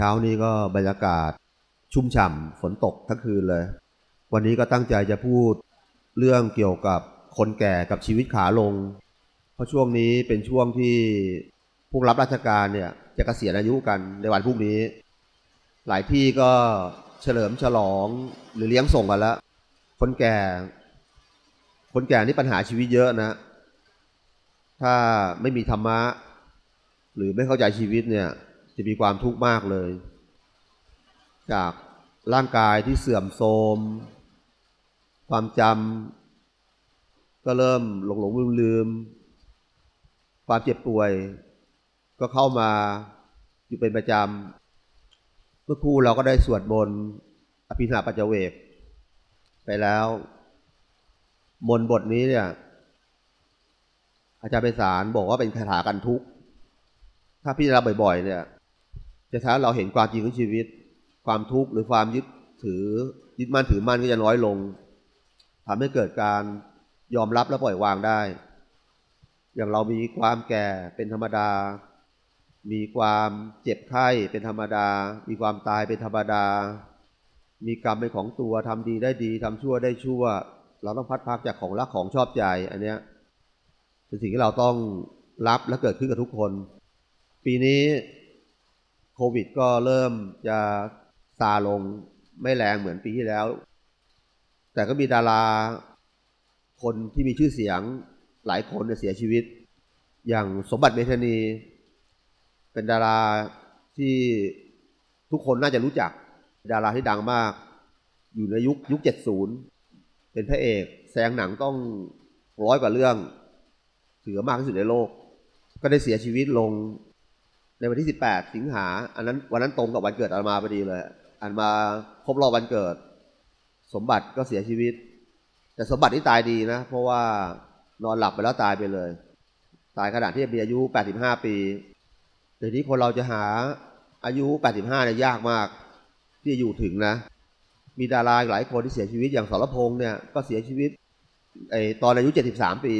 ช้านี้ก็บรรยากาศชุ่มฉ่ำฝนตกทั้งคืนเลย วันนี้ก็ตั้งใจจะพูดเรื่องเกี่ยวกับคนแก่กับชีวิตขาลง เพราะช่วงนี้เป็นช่วงที่พวกรับราชการเนี่ยจะกะเกษียณอายุกันในวันพรุ่งนี้ หลายที่ก็เฉลิมฉลองหรือเลี้ยงส่งกันแล้ว คนแก่ คนแก่นี่ปัญหาชีวิตเยอะนะ ถ้าไม่มีธรรมะ หรือไม่เข้าใจชีวิตเนี่ย จะมีความทุกข์มากเลย จากร่างกายที่เสื่อมโทรม ความจำก็เริ่มหลงหลงลืมลืม ความเจ็บป่วย ก็เข้ามาอยู่เป็นประจำ เมื่อครู่เราก็ได้สวดบนอภินาปัจเจเวก ไปแล้ว มนบทนี้เนี่ย อาจารย์ไปสารบอกว่าเป็นคาถากันทุกข์ถ้าพิจารณาบ่อย ๆ เนี่ย จะทำให้เราเห็นความจริงของชีวิต ความทุกข์หรือความยึดถือยึดมั่นถือมั่นก็จะน้อยลงทำให้เกิดการยอมรับและปล่อยวางได้ อย่างเรามีความแก่เป็นธรรมดา มีความเจ็บไข้เป็นธรรมดา มีความตายเป็นธรรมดา มีกรรมเป็นของตัวทำดีได้ดีทำชั่วได้ชั่ว เราต้องพัดพักจากของรักของชอบใจอันเนี้ยเป็นสิ่งที่เราต้องรับและเกิดขึ้นกับทุกคน ปีนี้ ควิดก็เริ่มจะซาลงไม่แรงเหมือนปีที่แล้ว แต่ก็มีดาราคนที่มีชื่อเสียงหลายคนเสียชีวิต อย่างสมบัติเมธานี เป็นดาราที่ทุกคนน่าจะรู้จัก ดาราที่ดังมาก อยู่ในยุคยุคเจ็ดศูนย์เป็นพระเอกแสดงหนังต้องร้อยกว่าเรื่อง ถือมากที่สุดในโลก ก็ได้เสียชีวิตลง ในวันที่ 18 สิงหา อันนั้นวันนั้นตรงกับวันเกิดอามาพอดีเลย อันมาครบรอบวันเกิด สมบัติก็เสียชีวิต แต่สมบัติที่ตายดีนะ เพราะว่านอนหลับไปแล้วตายไปเลย ตายขณะที่มีอายุ 85 ปีเดี๋ยวนี้คนเราจะหาอายุ 85เนี่ยยากมาก ที่จะอยู่ถึงนะ มีดาราหลายคนที่เสียชีวิตอย่างสรพงษ์เนี่ยก็เสียชีวิตไอตอนอายุ 73 ปี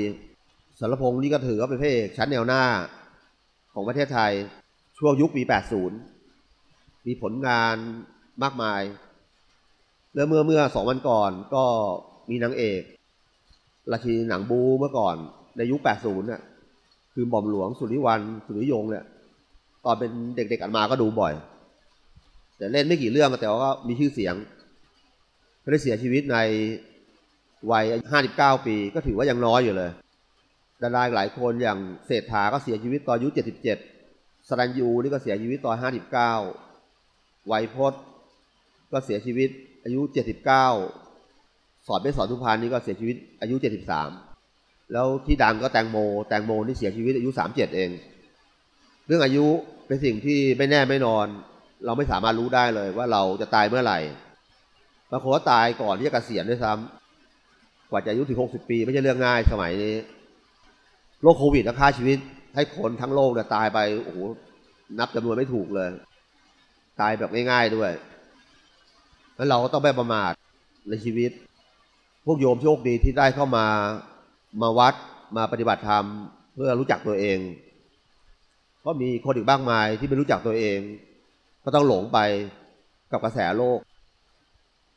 สรพงษ์นี่ก็ถือว่าเป็นพระเอกชั้นแนวหน้าของประเทศไทย ช่วงยุคปี 80 มีผลงานมากมาย แล้วเมื่อเมื่อสองวันก่อนก็มีนางเอกราชินีหนังบูเมื่อก่อนในยุค 80น่ะคือหม่อมหลวงสุริวันสุริยงเนี่ยตอนเป็นเด็กๆอันมาก็ดูบ่อย แต่เล่นไม่กี่เรื่องแต่ว่าก็มีชื่อเสียงได้เสียชีวิตในวัย 59 ปี ก็ถือว่ายังน้อยอยู่เลย ดาราหลายคนอย่างเศรษฐาก็เสียชีวิตตอนอายุ 77 สรัญยูนี่ก็เสียชีวิตตอน59ไวยพจน์ก็เสียชีวิตอายุ79สอนเป็นสอนทุพานนี่ก็เสียชีวิตอายุ73แล้วที่ดังก็แตงโม แตงโมนี่เสียชีวิตอายุ37เอง เรื่องอายุเป็นสิ่งที่ไม่แน่ไม่นอน เราไม่สามารถรู้ได้เลยว่าเราจะตายเมื่อไหร่บางคนก็ตายก่อนที่จะเกษียณด้วยซ้ำกว่าจะอายุถึง60ปี ไม่ใช่เรื่องง่ายสมัยนี้โรคโควิดฆ่าชีวิต ให้คนทั้งโลกเนี่ยตายไปโอ้โหนับจำนวนไม่ถูกเลย ตายแบบง่ายๆด้วย แล้วเราก็ต้องไม่ประมาทในชีวิต พวกโยมโชคดีที่ได้เข้ามามาวัดมาปฏิบัติธรรม เพื่อรู้จักตัวเอง ก็มีคนอีกบ้างมายที่ไม่รู้จักตัวเอง ก็ต้องหลงไปกับกระแสโลก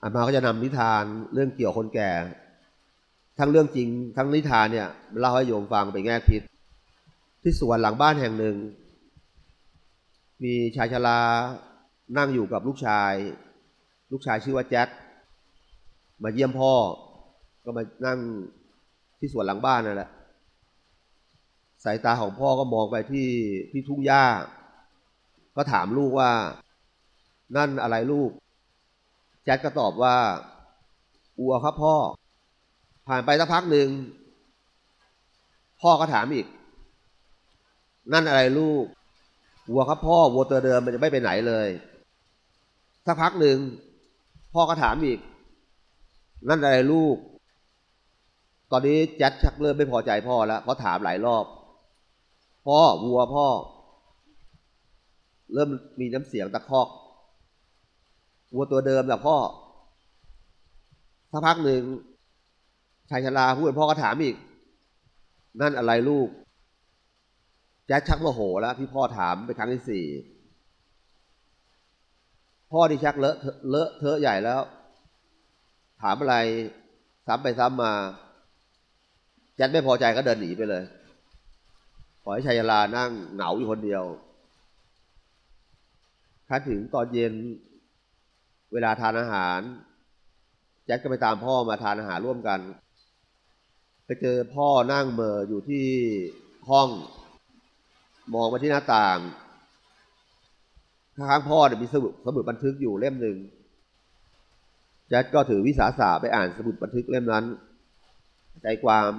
อามาก็จะนำนิทานเรื่องเกี่ยวคนแก่ ทั้งเรื่องจริง ทั้งนิทานเนี่ยเล่าให้โยมฟังไปแง่คิด ที่สวนหลังบ้านแห่งหนึ่ง มีชายชรานั่งอยู่กับลูกชาย ลูกชายชื่อว่าแจ็คมาเยี่ยมพ่อ ก็มานั่งที่สวนหลังบ้านนั่นแหละสายตาของพ่อก็มองไปที่ที่ทุ่งหญ้า ก็ถามลูกว่า นั่นอะไรลูก แจ็คก็ตอบว่าอัวครับพ่อ ผ่านไปสักพักหนึ่ง พ่อก็ถามอีก นั่นอะไรลูก วัวครับพ่อ วัวตัวเดิมมันจะไม่ไปไหนเลย สักพักหนึ่งพ่อก็ถามอีก นั่นอะไรลูก ตอนนี้แจ็คชักเริ่มไม่พอใจพ่อแล้วเพราะถามหลายรอบ พ่อวัวพ่อ เริ่มมีน้ำเสียงตะคอก วัวตัวเดิมแหละพ่อ สักพักหนึ่งชายชราพูดพ่อก็ถามอีก นั่นอะไรลูก แจ๊ชักโมโหแล้วที่พ่อถามไปครั้งที่สี่พ่อที่ชักเลอะเลอะเทอะใหญ่แล้ว ถามอะไรซ้ำไปซ้ำมายัดไม่พอใจก็เดินหนีไปเลยปล่อยให้ชายลานั่งเหงาอยู่คนเดียวคันถึงตอนเย็นเวลาทานอาหาร แจ็คก็ไปตามพ่อมาทานอาหารร่วมกัน ไปเจอพ่อนั่งเมออยู่ที่ห้อง มองมาที่หน้าต่างข้างพ่อเนี่ยมีสมุดสมุดบันทึกอยู่เล่มหนึ่งแจ็คก็ถือวิสาสะไปอ่านสมุดบันทึกเล่มนั้น ใจความ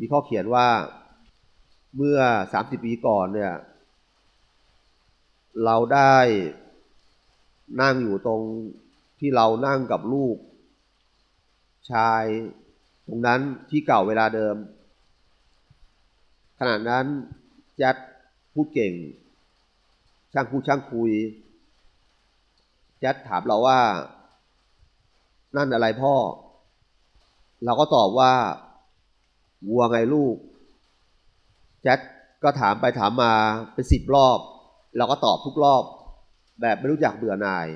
มีข้อเขียนว่าเมื่อสามสิบปีก่อนเนี่ย เราได้นั่งอยู่ตรงที่เรานั่งกับลูก ชาย ตรงนั้นที่เก่าเวลาเดิม ขณะนั้นจัดพูดเก่ง ช่างพูดช่างคุยจัดถามเราว่า นั่นอะไรพ่อ เราก็ตอบว่า วัวไงลูก แจ็คก็ถามไปถามมาเป็นสิบรอบ เราก็ตอบทุกรอบ แบบไม่รู้จักเบื่อหน่าย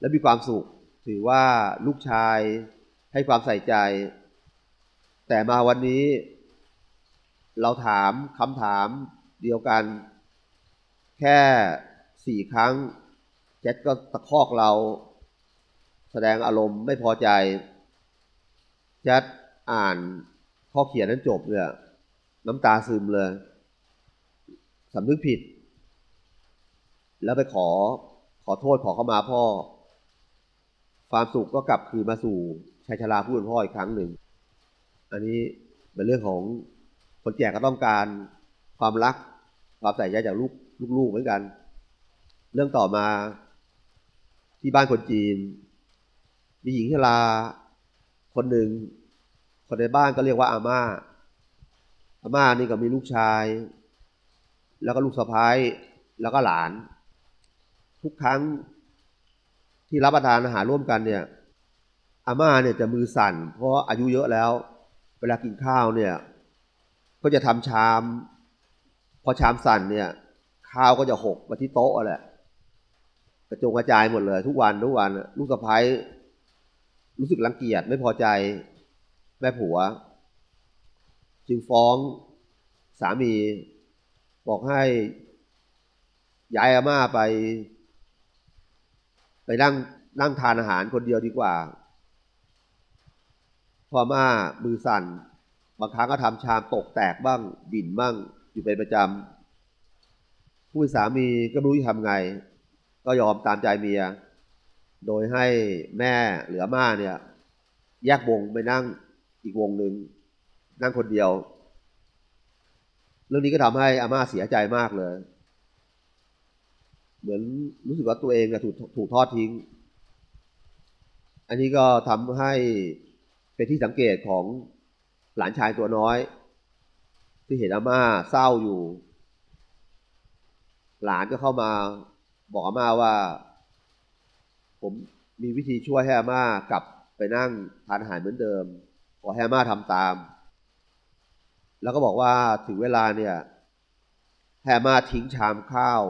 และมีความสุข ถือว่าลูกชายให้ความใส่ใจ แต่มาวันนี้ เราถามคำถามเดียวกัน แค่สี่ครั้งแจ็คก็ตะคอกเรา แสดงอารมณ์ไม่พอใจแจ็คอ่านข้อเขียนนั้นจบเนี่ยน้ำตาซึมเลยสำนึกผิด แล้วไปขอขอโทษขอเข้ามาพ่อ ความสุขก็กลับคืนมาสู่ชัยชราผู้เป็นพ่ออีกครั้งหนึ่ง อันนี้เป็นเรื่องของ คนแก่ก็ต้องการความรักความใส่ใจจากลูกลูกๆเหมือนกัน เรื่องต่อมาที่บ้านคนจีน มีหญิงชราคนหนึ่ง คนในบ้านก็เรียกว่าอาม่า อาม่านี่ก็มีลูกชาย แล้วก็ลูกสะพ้ายแล้วก็หลาน ทุกครั้งที่รับประทานอาหารร่วมกันเนี่ยอาม่าเนี่ยจะมือสั่น เพราะอายุเยอะแล้ว เวลากินข้าวเนี่ย ก็จะทำชาม พอชามสั่นเนี่ย ข้าวก็จะหกมาที่โต๊ะแหละกระจงกระจายหมดเลย ทุกวันทุกวันลูกสะพ้ายรู้สึกรังเกียจไม่พอใจ แม่ผัว จึงฟ้องสามี บอกให้ย้ายอาม่าไป ไปนั่งนั่งทานอาหารคนเดียวดีกว่า พ่อม่ามือสั่น บางครั้งก็ทำชามตกแตกบ้างบิ่นบ้างอยู่เป็นประจำผู้สามีก็รู้จะทำไง ก็ยอมตามใจเมีย โดยให้แม่เหลือม่าเนี่ย แยกวงไปนั่งอีกวงหนึ่งนั่งคนเดียว เรื่องนี้ก็ทำให้อาม่าเสียใจมากเลย เหมือนรู้สึกว่าตัวเองถูกถูกทอดทิ้ง อันนี้ก็ทำให้เป็นที่สังเกตของ หลานชายตัวน้อย ที่เห็นอาม่าเศร้าอยู่ หลานก็เข้ามาบอกอาม่าว่า ผมมีวิธีช่วยให้อาม่ากลับไปนั่งทานอาหารเหมือนเดิมขอให้อาม่าทำตาม แล้วก็บอกว่าถึงเวลาเนี่ยแฮมาทิ้งชามข้าว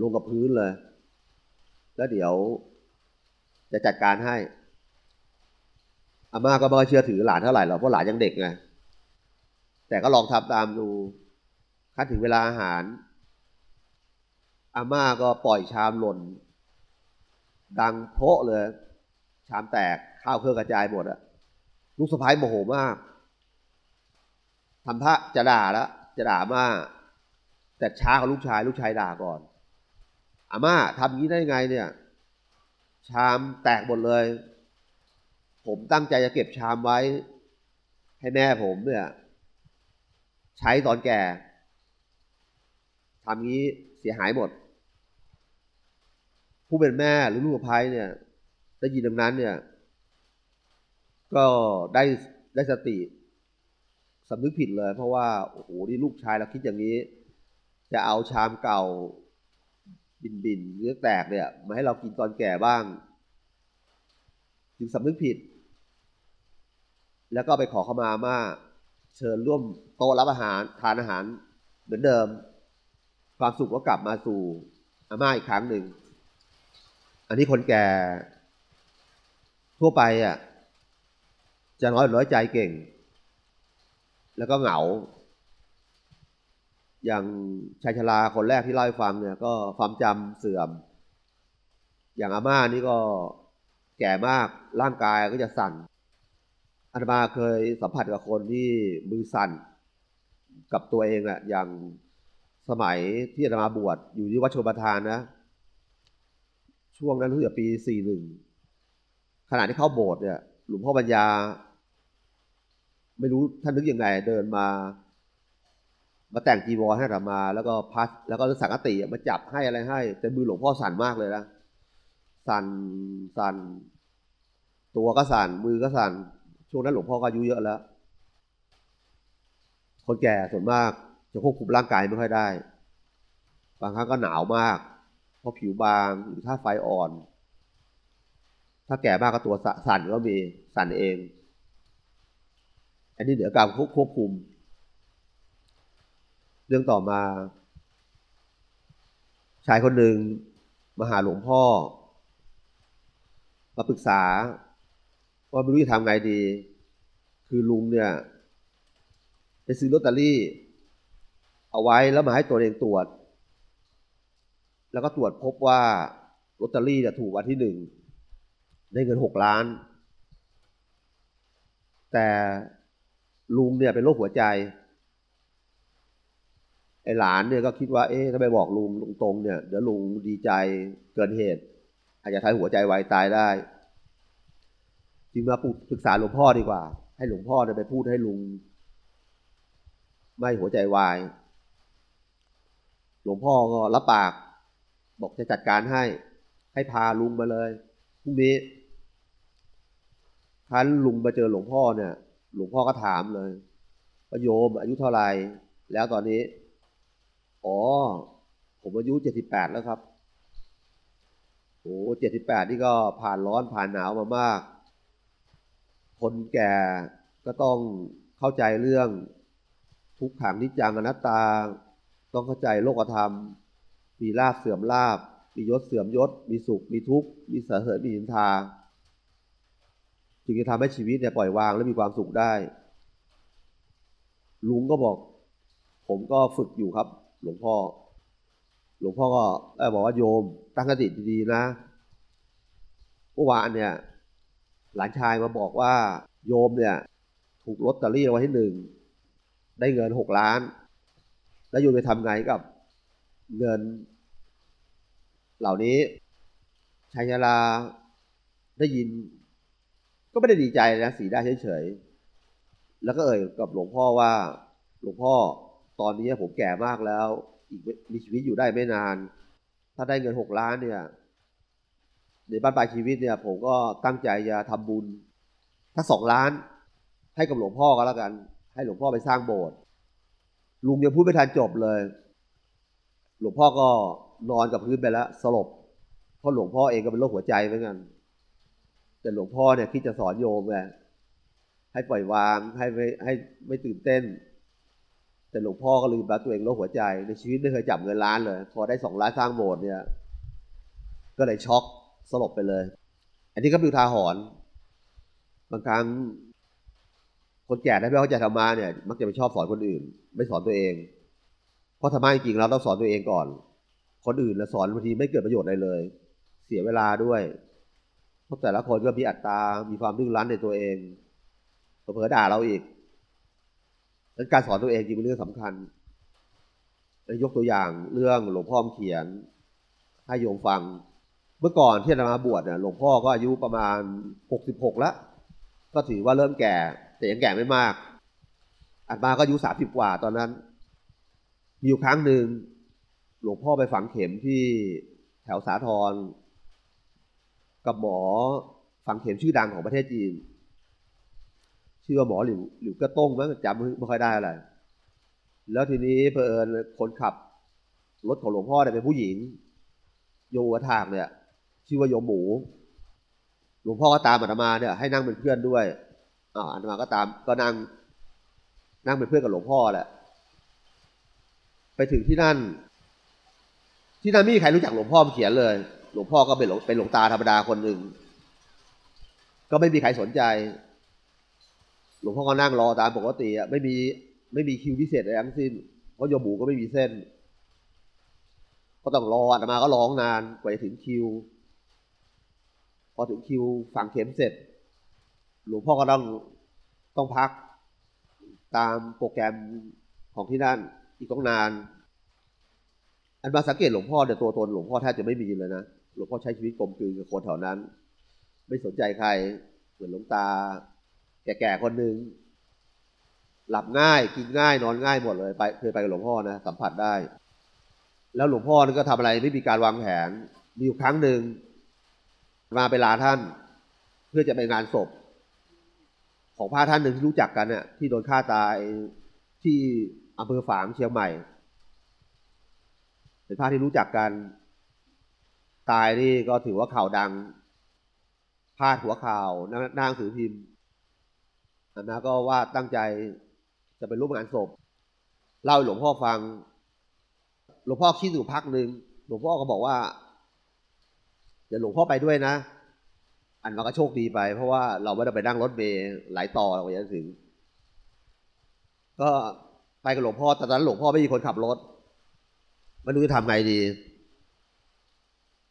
ลงกับพื้นเลย แล้วเดี๋ยวจะจัดการให้ อาม่าก็ไม่เชื่อถือหลานเท่าไหร่หรอกเพราะหลานยังเด็กไงแต่ก็ลองทำตามดูคั้นถึงเวลาอาหาร อาม่าก็ปล่อยชามหล่น ดังโพะเลย ชามแตกข้าวเครื่องกระจายหมดอะลูกสะพ้ายโมโหมากทำท่าจะด่าแล้วจะด่าม่า แต่ช้ากับลูกชาย ลูกชายด่าก่อน อาม่าทำงี้ได้ไงเนี่ย ชามแตกหมดเลย ผมตั้งใจจะเก็บชามไว้ ให้แม่ผมเนี่ย ใช้ตอนแก่ทำงี้เสียหายหมด ผู้เป็นแม่หรือลูกพายเนี่ยได้ยินดังนั้นเนี่ย ก็ได้ได้สติสำนึกผิดเลย เพราะว่าโอ้โหนี่ลูกชายเราคิดอย่างนี้ จะเอาชามเก่า บินบินเนื้อแตกเนี่ย มาให้เรากินตอนแก่บ้าง จึงสำนึกผิด แล้วก็ไปขอเข้ามามาเชิญร่วมโต๊ะรับอาหารทานอาหารเหมือนเดิม ความสุขก็กลับมาสู่อาม่าอีกครั้งหนึ่ง อันนี้คนแก่ทั่วไปอะจะน้อยน้อยใจเก่ง แล้วก็เหงา อย่างชายชราคนแรกที่เล่าให้ฟังเนี่ยก็ความจำเสื่อม อย่างอาม่านี่ก็แก่มากร่างกายก็จะสั่น อาตมาเคยสัมผัสกับคนที่มือสั่นกับตัวเองอะอย่างสมัยที่อาตมาบวชอยู่ที่วัดชมประทานนะ ช่วงนั้นรู้สึกปีสี่หนึ่งขณะที่เข้าโบสถ์เนี่ย หลวงพ่อปัญญา ไม่รู้ท่านนึกยังไง เดินมา มาแต่งจีวรให้อาตมา แล้วก็พัดแล้วก็สังกติมาจับให้อะไรให้ แต่มือหลวงพ่อสั่นมากเลยนะสั่นสั่นตัวก็สั่นมือก็สั่น ช่วงนั้นหลวงพ่อก็อายุเยอะแล้ว คนแก่ส่วนมากจะควบคุมร่างกายไม่ค่อยได้ บางครั้งก็หนาวมาก เพราะผิวบางหรือถ้าไฟอ่อน ถ้าแก่มากก็ตัวสั่นก็มีสั่นเอง อันนี้เหนือการควบคุม เรื่องต่อมา ชายคนหนึ่งมาหาหลวงพ่อ มาปรึกษา ว่าไม่รู้จะทำไงดี คือลุงเนี่ยไปซื้อลอตเตอรี่ เอาไว้แล้วมาให้ตัวเองตรวจ แล้วก็ตรวจพบว่าลอตเตอรี่เนี่ยถูกวันที่หนึ่งได้เงินหกล้าน แต่ลุงเนี่ยเป็นโรคหัวใจ ไอ้หลานเนี่ยก็คิดว่า เอ๊ะถ้าไปบอกลุงตรงๆเนี่ย เดี๋ยวลุงดีใจเกินเหตุ อาจจะทายหัวใจวายตายได้ จึงมาปรึกษาหลวงพ่อดีกว่า ให้หลวงพ่อไปพูดให้ลุง ไม่หัวใจวาย หลวงพ่อก็รับปาก บอกจะจัดการให้ ให้พาลุงมาเลยพรุ่งนี้คันลุงมาเจอหลวงพ่อเนี่ย หลวงพ่อก็ถามเลยว่าโยมอายุเท่าไหร่แล้วตอนนี้ อ๋อ ผมอายุเจ็ดสิบแปดแล้วครับโอ้เจ็ดสิบแปดนี่ก็ผ่านร้อนผ่านหนาวมามาก คนแก่ก็ต้องเข้าใจเรื่องทุกขังนิจังอนัตตา ต้องเข้าใจโลกธรรม มีลาบเสื่อมลาบ มียศเสื่อมยศ มีสุข มีทุกข์ มีเสาเหตุมีหินทา จึงจะทำให้ชีวิตเนี่ยปล่อยวางและมีความสุขได้ ลุงก็บอก ผมก็ฝึกอยู่ครับ หลวงพ่อ หลวงพ่อก็บอกว่าโยมตั้งสติดีๆนะเมื่อวานเนี่ย หลานชายมาบอกว่าโยมเนี่ยถูกลอตเตอรี่รางวัลที่หนึ่งได้เงินหกล้าน แล้วโยมไปทำไงกับเงิน เหล่านี้ชายชราได้ยิน ก็ไม่ได้ดีใจนะสีได้เฉยๆแล้วก็เอ่ยกับหลวงพ่อว่า หลวงพ่อตอนนี้ผมแก่มากแล้ว อีกมีชีวิตอยู่ได้ไม่นาน ถ้าได้เงินหกล้านเนี่ย ในบ้านปลายชีวิตเนี่ย ผมก็ตั้งใจจะทำบุญถ้าสองล้าน ให้กับหลวงพ่อก็แล้วกัน ให้หลวงพ่อไปสร้างโบสถ์ลุงยังพูดไม่ทันจบเลย หลวงพ่อก็นอนกับพื้นไปแล้วสลบเพราะหลวงพ่อเองก็เป็นโรคหัวใจเหมือนกันแต่หลวงพ่อเนี่ยคิดจะสอนโยมไงให้ปล่อยวางให้ไม่ให้ไม่ตื่นเต้น แต่หลวงพ่อก็ลืมไปตัวเองโรคหัวใจ ในชีวิตไม่เคยจับเงินล้านเลย พอได้สองล้านสร้างโบสถ์เนี่ย ก็เลยช็อก สลบไปเลย อันนี้ก็เป็นทาหอนบางครั้งคนแก่ได้ไม่เข้าใจธรรมะเนี่ย มักจะไปชอบสอนคนอื่น ไม่สอนตัวเอง เพราะธรรมะจริงๆเราต้องสอนตัวเองก่อน คนอื่นเราสอนบางทีไม่เกิดประโยชน์อะไรเลย เสียเวลาด้วยเพราะแต่ละคนก็มีอัตตา มีความดื้อรั้นในตัวเองเผลอด่าเราอีกดังนั้นการสอนตัวเองจริงเป็นเรื่องสำคัญยกตัวอย่างเรื่องหลวงพ่อเขียนให้โยมฟัง เมื่อก่อนที่อามาบวชเนี่ยหลวงพ่อก็อายุประมาณหกสิบหกแล้ว ก็ถือว่าเริ่มแก่ แต่ยังแก่ไม่มากอามาก็อายุสามสิบกว่าตอนนั้น มีอยู่ครั้งหนึ่งหลวงพ่อไปฝังเข็มที่แถวสาทรกับหมอฝังเข็มชื่อดังของประเทศจีน ชื่อว่าหมอหลิวหลิวกระต้งมั้งจำไม่ค่อยได้อะไร แล้วทีนี้เพอเอิญคนขับรถของหลวงพ่อเนี่ยเป็นผู้หญิงโยวัทากเนี่ย ชื่อว่าโยมหมู หลวงพ่อก็ตามอาตมาเนี่ยให้นั่งเป็นเพื่อนด้วยอ่าอาตมาก็ตามก็นั่ง นั่งเป็นเพื่อนกับหลวงพ่อแหละ ไปถึงที่นั่น ที่นั่นไม่มีใครรู้จักหลวงพ่อเขียนเลย หลวงพ่อก็เป็นหลวงเป็นหลวงตาธรรมดาคนหนึ่งก็ไม่มีใครสนใจ หลวงพ่อก็นั่งรอตามปกติอะไม่มีไม่มีคิวพิเศษอะไรทั้งสิ้น เพราะโยมหมูก็ไม่มีเส้น ก็ต้องรออาตมาก็ร้องนานกว่าจะถึงคิว อถึงคิวฝังเข็มเสร็จ หลวงพ่อก็ต้องต้องพักตามโปรแกรมของที่นั่นอีกต้องนาน อันมาสังเกตหลวงพ่อเนี่ยตัวตนหลวงพ่อแทบจะไม่มีเลยนะหลวงพ่อใช้ชีวิตกลมกลืนกับคนแถวนั้น ไม่สนใจใครเหมือนหลวงตา แก่ๆคนหนึ่งหลับง่ายกินง่ายนอนง่ายหมดเลยไปเคยไปกับหลวงพ่อนะสัมผัสได้ แล้วหลวงพ่อนี่ก็ทำอะไรไม่มีการวางแผน มีอยู่ครั้งหนึ่ง มาไปลาท่าน เพื่อจะไปงานศพ ของพระท่านหนึ่งที่รู้จักกันเนี่ยที่โดนฆ่าตายที่อำเภอฝางเชียงใหม่ เป็นพระที่รู้จักกัน ตายนี่ก็ถือว่าข่าวดังพาดหัวข่าวหน้าหน้าหนังสือพิมพ์อันนะก็ว่าตั้งใจจะไปร่วมงานศพเล่าให้หลวงพ่อฟัง หลวงพ่อคิดอยู่พักหนึ่งหลวงพ่อก็บอกว่า ดี๋ยวหลวงพ่อไปด้วยนะ อันมันก็โชคดีไป เพราะว่าเราไม่ได้ไปนั่งรถเมล์หลายต่อเราจะถึง ก็ไปกับหลวงพ่อแต่ตอนนั้นหลวงพ่อไม่มีคนขับรถไม่รู้จะทำไงดี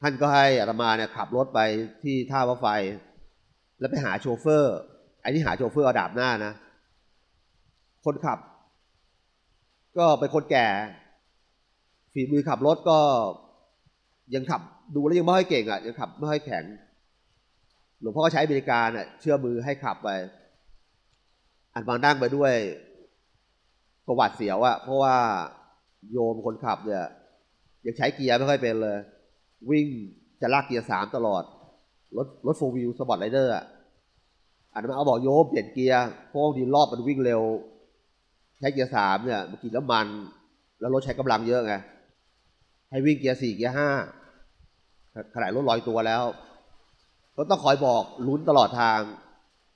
ท่านก็ให้อาตมาเนี่ยขับรถไปที่ท่ารถไฟ แล้วไปหาโชเฟอร์ไอ้นี่หาโชเฟอร์เอาดาบหน้านะ คนขับ ก็เป็นคนแก่ฝีมือขับรถก็ ยังขับดูแล้วยังไม่ค่อยเก่งอะยังขับไม่ค่อยแข็ง หลวงพ่อก็ใช้บริการอะเชื่อมือให้ขับไปอันบางนั่งไปด้วยประวัติเสียวอะเพราะว่าโยมคนขับเนี่ยยังใช้เกียร์ไม่ค่อยเป็นเลย วิ่งจะลากเกียร์สามตลอด รถรถ four wheel Sport Rider อะอันนั้นเอาบอกโยมเปลี่ยนเกียร์เพราะบางทีรอบมันวิ่งเร็ว ใช้เกียร์สามเนี่ยมันกินน้ำมัน แล้วรถใช้กำลังเยอะไงให้วิ่งเกียร์สี่เกียร์ห้า ขนาดรถลอยตัวแล้วก็ต้องคอยบอกลุ้นตลอดทาง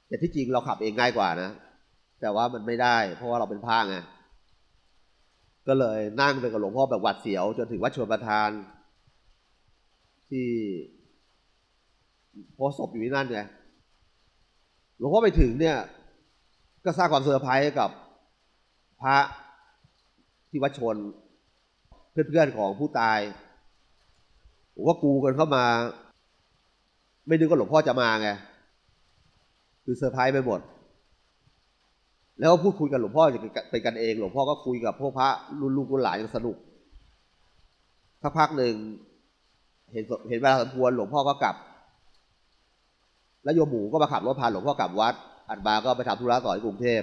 แต่ที่จริงเราขับเองง่ายกว่านะ แต่ว่ามันไม่ได้ เพราะว่าเราเป็นพระไงก็เลยนั่งไปกับหลวงพ่อแบบหวาดเสียว จนถึงวัดชลประทาน ที่พระศพอยู่ที่นั่นไงหลวงพ่อไปถึงเนี่ย ก็สร้างความเซอร์ไพรส์กับพระที่วัดชล เพื่อนๆของผู้ตาย ว่ากูกันเข้ามา ไม่นึกว่าหลวงพ่อจะมาไงคือเซอร์ไพรส์ไปหมด แล้วก็พูดคุยกับหลวงพ่อเป็นกันเอง หลวงพ่อก็คุยกับพวกพระรุ่นลูกรุ่นหลานยังสนุกสักพักหนึ่งเห็นเห็นเวลาสมควรหลวงพ่อก็กลับ แล้วโยมหมูก็มาขับรถพาหลวงพ่อกลับวัด อันบาก็ไปทำธุระต่อที่กรุงเทพ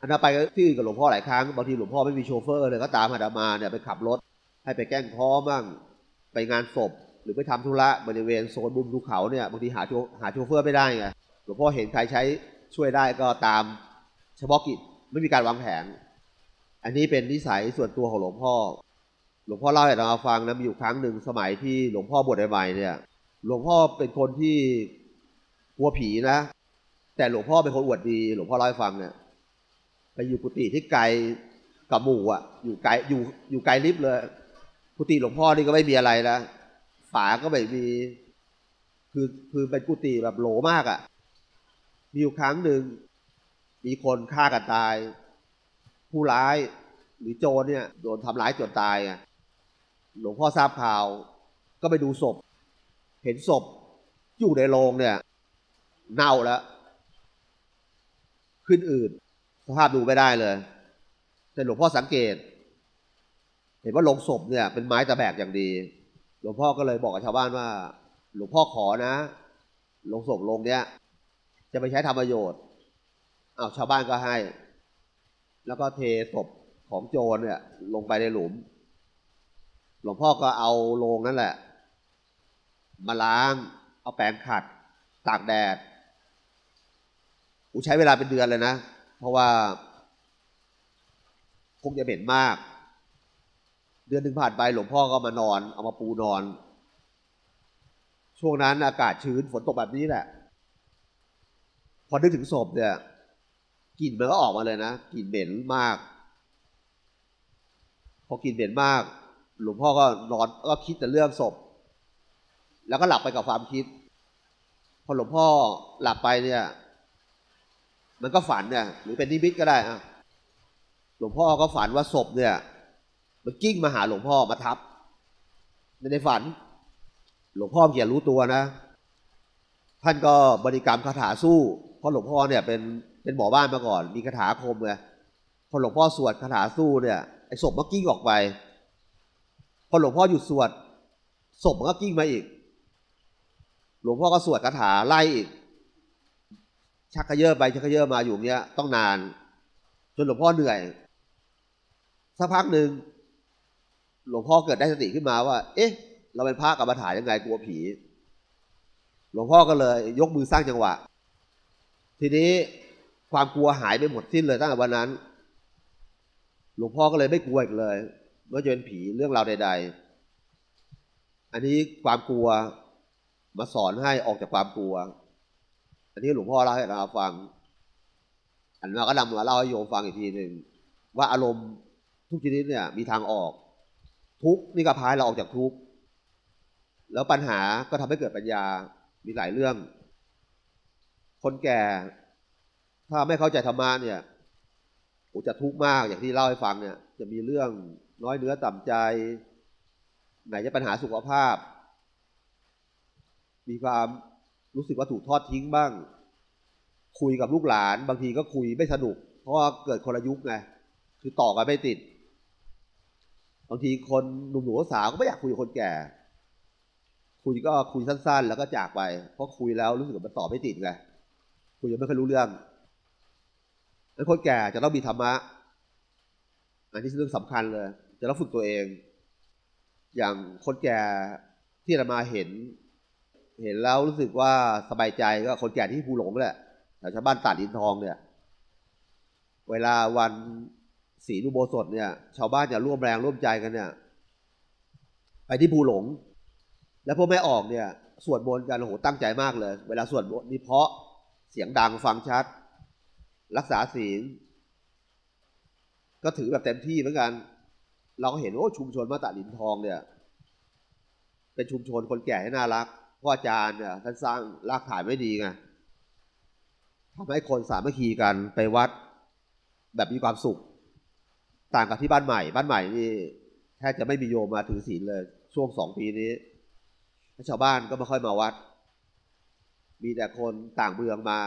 อันนั้นไปที่อื่นกับหลวงพ่อหลายครั้งบางทีหลวงพ่อไม่มีโชเฟอร์เลยก็ตามอาตมาเนี่ยไปขับรถ ให้ไปแกล้งท้อมั่ง ไปงานศพหรือไปทำธุระบริเวณโซนบุมภูเขาเนี่ยบางทีหาหาโชเฟอร์ไม่ได้ไงหลวงพ่อเห็นใครใช้ช่วยได้ก็ตามเฉพาะกิจไม่มีการวางแผน อันนี้เป็นนิสัยส่วนตัวของหลวงพ่อ หลวงพ่อเล่าให้เราฟังนะมีอยู่ครั้งหนึ่งสมัยที่หลวงพ่อบวชใหม่ๆเนี่ย หลวงพ่อเป็นคนที่กลัวผีนะ แต่หลวงพ่อเป็นคนอวดดีหลวงพ่อเล่าให้ฟังเนี่ยไปอยู่กุฏิที่ไกลกับหมู่อะ อยู่ไกลอยู่อยู่ไกลลิฟเลย กุฏิหลวงพ่อนี่ก็ไม่มีอะไรนะฝาก็ไม่มีคือคือเป็นกุฏิแบบโหลมากอะ มีอยู่ครั้งหนึ่งมีคนฆ่ากันตาย ผู้ร้ายหรือโจรเนี่ยโดนทำร้ายจนตายอะหลวงพ่อทราบข่าว ก็ไปดูศพ เห็นศพอยู่ในโรงเนี่ย เน่าแล้ว ขึ้นอืดสภาพดูไม่ได้เลย แต่หลวงพ่อสังเกต เห็นว่าโรงศพเนี่ยเป็นไม้ตะแบกอย่างดี หลวงพ่อก็เลยบอกกับชาวบ้านว่า หลวงพ่อขอนะโรงศพโรงเนี้ยจะไปใช้ทำประโยชน์อ้าวชาวบ้านก็ให้ แล้วก็เทศพของโจรเนี่ย ลงไปในหลุม หลวงพ่อก็เอาโลงนั่นแหละ มาล้าง เอาแปรงขัด ตากแดดอูใช้เวลาเป็นเดือนเลยนะ เพราะว่าคงจะเหม็นมาก เดือนหนึ่งผ่านไปหลวงพ่อก็มานอน เอามาปูนอน ช่วงนั้นอากาศชื้นฝนตกแบบนี้แหละ พอนึกถึงศพเนี่ยกลิ่นมันก็ออกมาเลยนะกลิ่นเหม็นมาก พอกลิ่นเหม็นมาก หลวงพ่อก็นอนก็คิดแต่เรื่องศพ แล้วก็หลับไปกับความคิด พอหลวงพ่อหลับไปเนี่ย มันก็ฝันเนี่ยหรือเป็นนิมิตก็ได้อะหลวงพ่อก็ฝันว่าศพเนี่ย มันกิ้งมาหาหลวงพ่อมาทับ ในฝัน หลวงพ่อเขียนรู้ตัวนะ ท่านก็บริกรรมคาถาสู้เพราะหลวงพ่อเนี่ยเป็นเป็นหมอบ้านมาก่อน มีคาถาคมไงพอหลวงพ่อสวดคาถาสู้เนี่ยไอ้ศพมันกิ้งออกไป พอหลวงพ่อหยุดสวดศพมันก็กิ้งมาอีก หลวงพ่อก็สวดคาถาไล่อีกชักกระเยอะไปชักกระเยอะมาอยู่เนี้ยต้องนาน จนหลวงพ่อเหนื่อยสักพักหนึ่ง หลวงพ่อเกิดได้สติขึ้นมาว่า เอ๊ะ เราเป็นพระกรรมฐานยังไงกลัวผี หลวงพ่อก็เลยยกมือสร้างจังหวะ ทีนี้ความกลัวหายไปหมดสิ้นเลยตั้งแต่วันนั้น หลวงพ่อก็เลยไม่กลัวอีกเลยเมื่อจะเป็นผีเรื่องราวใด ๆ อันนี้ความกลัวมาสอนให้ออกจากความกลัว อันนี้หลวงพ่อเล่าให้เราฟัง อันนั้นก็นำมาเล่าให้โยมฟังอีกทีหนึ่งว่าอารมณ์ทุกชนิดเนี่ยมีทางออก ทุกนี่ก็พายเราออกจากทุกแล้วปัญหาก็ทำให้เกิดปัญญา มีหลายเรื่อง คนแก่ ถ้าไม่เข้าใจธรรมะเนี่ยโอจะทุกข์มากอย่างที่เล่าให้ฟังเนี่ย จะมีเรื่องน้อยเนื้อต่ำใจ ไหนจะปัญหาสุขภาพ มีความรู้สึกว่าถูกทอดทิ้งบ้าง คุยกับลูกหลาน บางทีก็คุยไม่สนุก เพราะว่าเกิดคนละยุคไง คือต่อกันไม่ติด บางทีคนหนุ่มหนูสาวก็ไม่อยากคุยกับคนแก่ คุยก็คุยสั้นๆ แล้วก็จากไป เพราะคุยแล้วรู้สึกว่ามันต่อไม่ติดไงคุยยังไม่เคยรู้เรื่องแล้วคนแก่จะต้องมีธรรมะ อันนี้เรื่องสำคัญเลย จะต้องฝึกตัวเอง อย่างคนแก่ที่เรามาเห็น เห็นแล้วรู้สึกว่าสบายใจก็คนแก่ที่ภูหลงแหละแถวชาวบ้านตาดอินทองเนี่ย เวลาวัน ศีลุโบสถเนี่ย ชาวบ้านจะร่วมแรงร่วมใจกันเนี่ย ไปที่ภูหลง แล้วพวกแม่ออกเนี่ยสวดมนต์กันโอ้โหตั้งใจมากเลย เวลาสวดมนต์นี่เพาะเสียงดังฟังชัด รักษาศีล ก็ถือแบบเต็มที่เหมือนกัน เราก็เห็นโอ้ชุมชนมาตาลินทองเนี่ย เป็นชุมชนคนแก่ให้น่ารักพราะอาจารย์เนี่ยท่านสร้างรากฐานไม่ดีไงทำให้คนสามัคคีกันไปวัดแบบมีความสุข ต่างกับที่บ้านใหม่ บ้านใหม่นี่แทบจะไม่มีโยมมาถือศีลเลย ช่วงสองปีนี้ชาวบ้านก็ไม่ค่อยมาวัด มีแต่คนต่างเมืองมา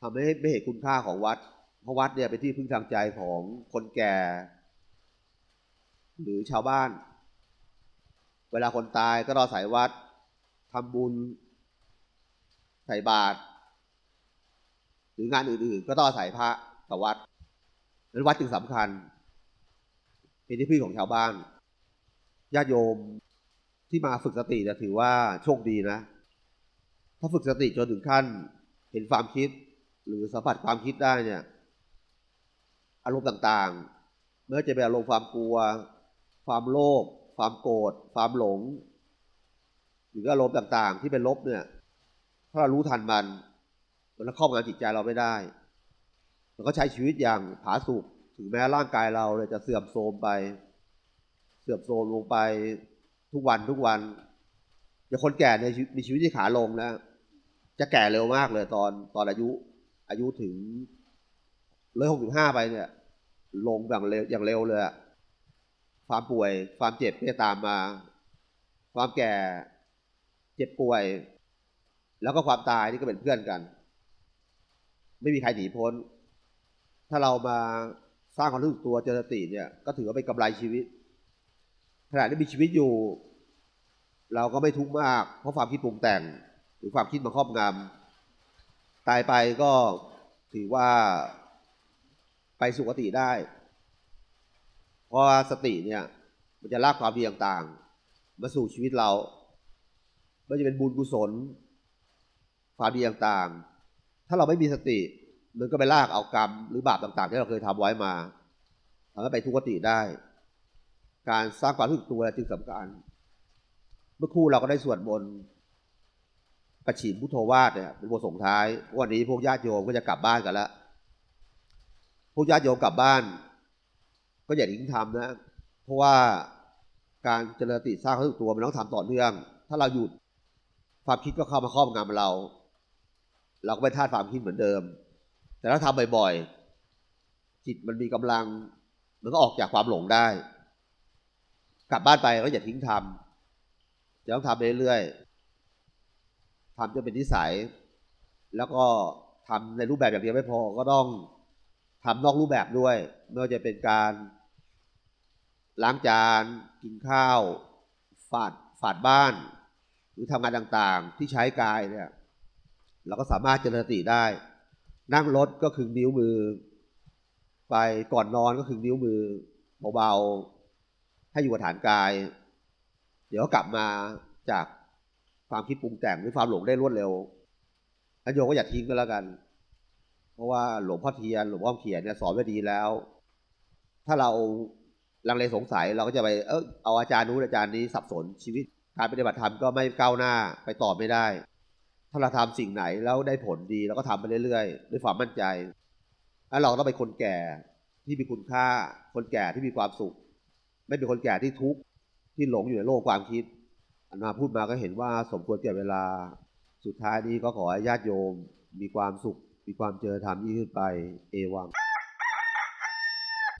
ทำให้ไม่เห็นคุณค่าของวัด เพราะวัดเนี่ยเป็นที่พึ่งทางใจของคนแก่ หรือชาวบ้าน เวลาคนตายก็รอสายวัดทำบุญใส่บาตรหรืองานอื่นๆ ก็ต้องอาศัยพระกับวัด นั้นวัดจึงสำคัญ เป็นที่พึ่งของชาวบ้านญาติโยมที่มาฝึกสติจะถือว่าโชคดีนะ ถ้าฝึกสติจนถึงขั้น เห็นความคิด หรือสัมผัสความคิดได้เนี่ย อารมณ์ต่างๆ เมื่อจะเป็นอารมณ์ความกลัว ความโลภความโกรธความหลง หรืออารมณ์ต่างๆ ที่เป็นลบเนี่ย ถ้าเรารู้ทันมัน มันจะครอบงำจิตใจเราไม่ได้ มันก็ใช้ชีวิตอย่างผาสุกถึงแม้ร่างกายเราเลยจะเสื่อมโทรมไป เสื่อมโทรมลงไปทุกวันทุกวันอย่างคนแก่ในมีชีวิตที่ขาลงนะ จะแก่เร็วมากเลยตอนตอนอายุ อายุถึงเลยหกสิบห้าไปเนี่ย ลงอย่างเร็วอย่างเร็วเลยความป่วยความเจ็บที่ตามมา ความแก่เจ็บป่วย แล้วก็ความตายนี่ก็เป็นเพื่อนกัน ไม่มีใครหนีพ้น ถ้าเรามาสร้างความรู้สึกตัวเจริญสติเนี่ย ก็ถือว่าเป็นกำไรชีวิตขณะที่มีชีวิตอยู่ เราก็ไม่ทุกข์มาก เพราะความคิดปรุงแต่ง หรือความคิดมาครอบงำตายไปก็ถือว่าไปสุคติได้ เพราะสติเนี่ย มันจะลากความดีต่างๆ มาสู่ชีวิตเราไม่จะเป็นบุญกุศลความดีต่างๆ ถ้าเราไม่มีสติ มันก็ไปลากเอากรรมหรือบาปต่าง ๆ ที่เราเคยทำไว้มาทำให้ไปทุกขติได้ การสร้างความรู้สึกตัวจึงสำคัญ เมื่อคู่เราก็ได้สวดมนต์ประชิมพุทโธวาดเนี่ยเป็นบทส่งท้ายวันนี้พวกญาติโยมก็จะกลับบ้านกันแล้วพวกญาติโยมกลับบ้าน ก็อย่าทิ้งทำนะ เพราะว่าการเจริญติสร้างความรู้สึกตัวมันต้องทำต่อเนื่อง ถ้าเราหยุดความคิดก็เข้ามาครอบงำเรา เราก็ไม่ท่าตุความคิดเหมือนเดิม แต่ถ้าทำบ่อยๆ จิตมันมีกำลัง มันก็ออกจากความหลงได้ กลับบ้านไปก็อย่าทิ้งทำจะต้องทำเรื่อยๆทำจนเป็นนิสัย แล้วก็ทำในรูปแบบอย่างเดียวไม่พอ ก็ต้องทำนอกรูปแบบด้วย ไม่ว่าจะเป็นการล้างจาน กินข้าว ฝาด ฝาดบ้าน หรือทำงานต่างๆ ที่ใช้กายเนี่ย เราก็สามารถเจริญสติได้ นั่งรถก็คือนิ้วมือ ไปก่อนนอนก็คือนิ้วมือเบาๆให้อยู่กับฐานกาย เดี๋ยวกลับมาจากความคิดปรุงแต่งหรือความหลงได้รวดเร็วอันโยก็อย่าทิ้งก็แล้วกัน เพราะว่าหลวงพ่อเทียนหลวงพ่อเขียนเนี่ยสอนไว้ดีแล้ว ถ้าเราลังเลสงสัยเราก็จะไปเออเอาอาจารย์นู้นอาจารย์นี้สับสนชีวิตการปฏิบัติธรรมก็ไม่ก้าวหน้าไปต่อไม่ได้ ถ้าเราทำสิ่งไหนแล้วได้ผลดีเราก็ทำไปเรื่อยๆ ด้วยความมั่นใจแล้วเราต้องเป็นคนแก่ที่มีคุณค่า คนแก่ที่มีความสุข ไม่เป็นคนแก่ที่ทุกข์ที่หลงอยู่ในโลกความคิดอันมาพูดมาก็เห็นว่าสมควรแก่เวลา สุดท้ายนี้ก็ขอให้ญาติโยม มีความสุข มีความเจริญธรรมยิ่งขึ้นไป เอวัง